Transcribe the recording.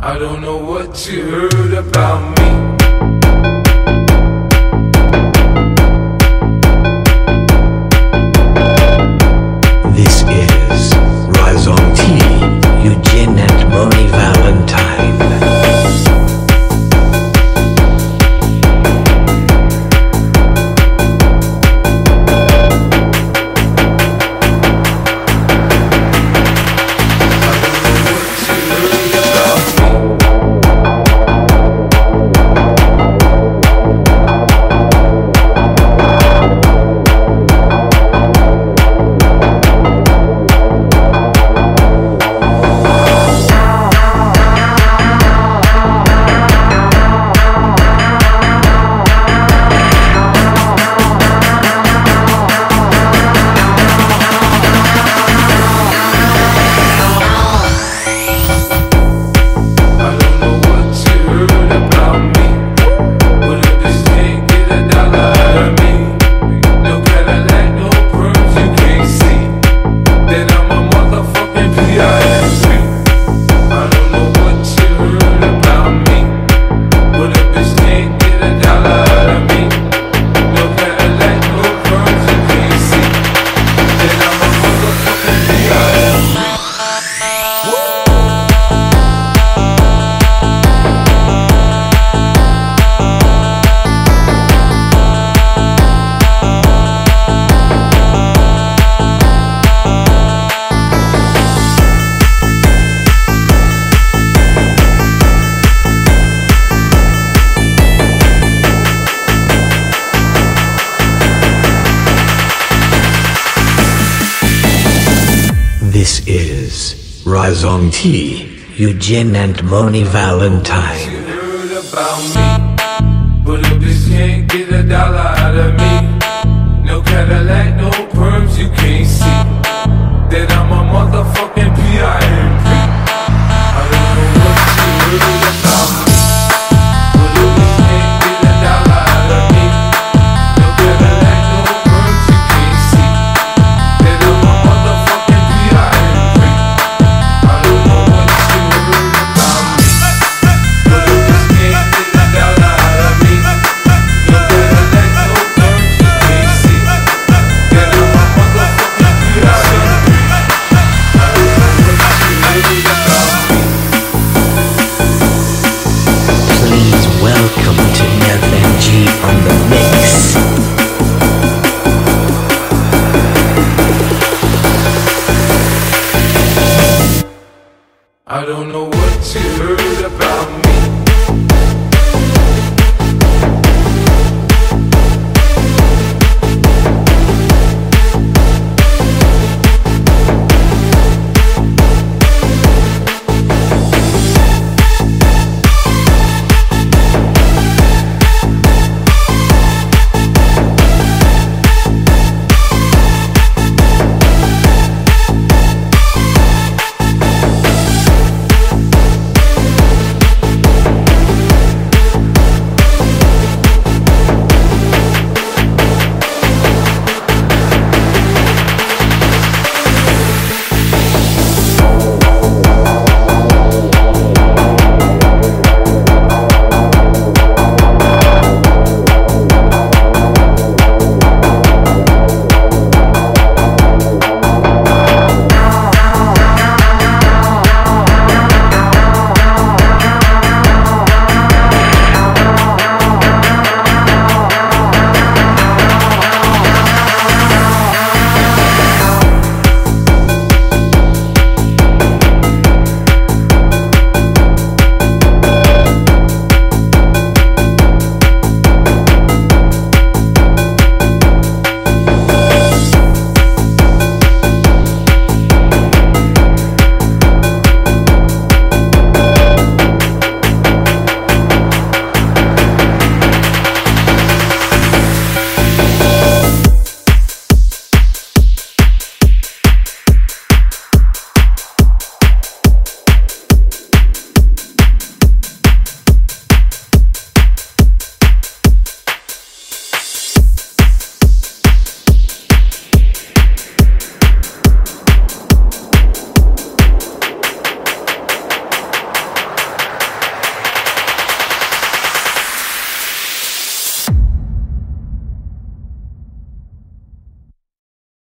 I don't know what you heard about me. This is Razon T, Eugene and Moni Valentine. Can't get a dollar out of me. No Cadillac, no I don't know what you heard about.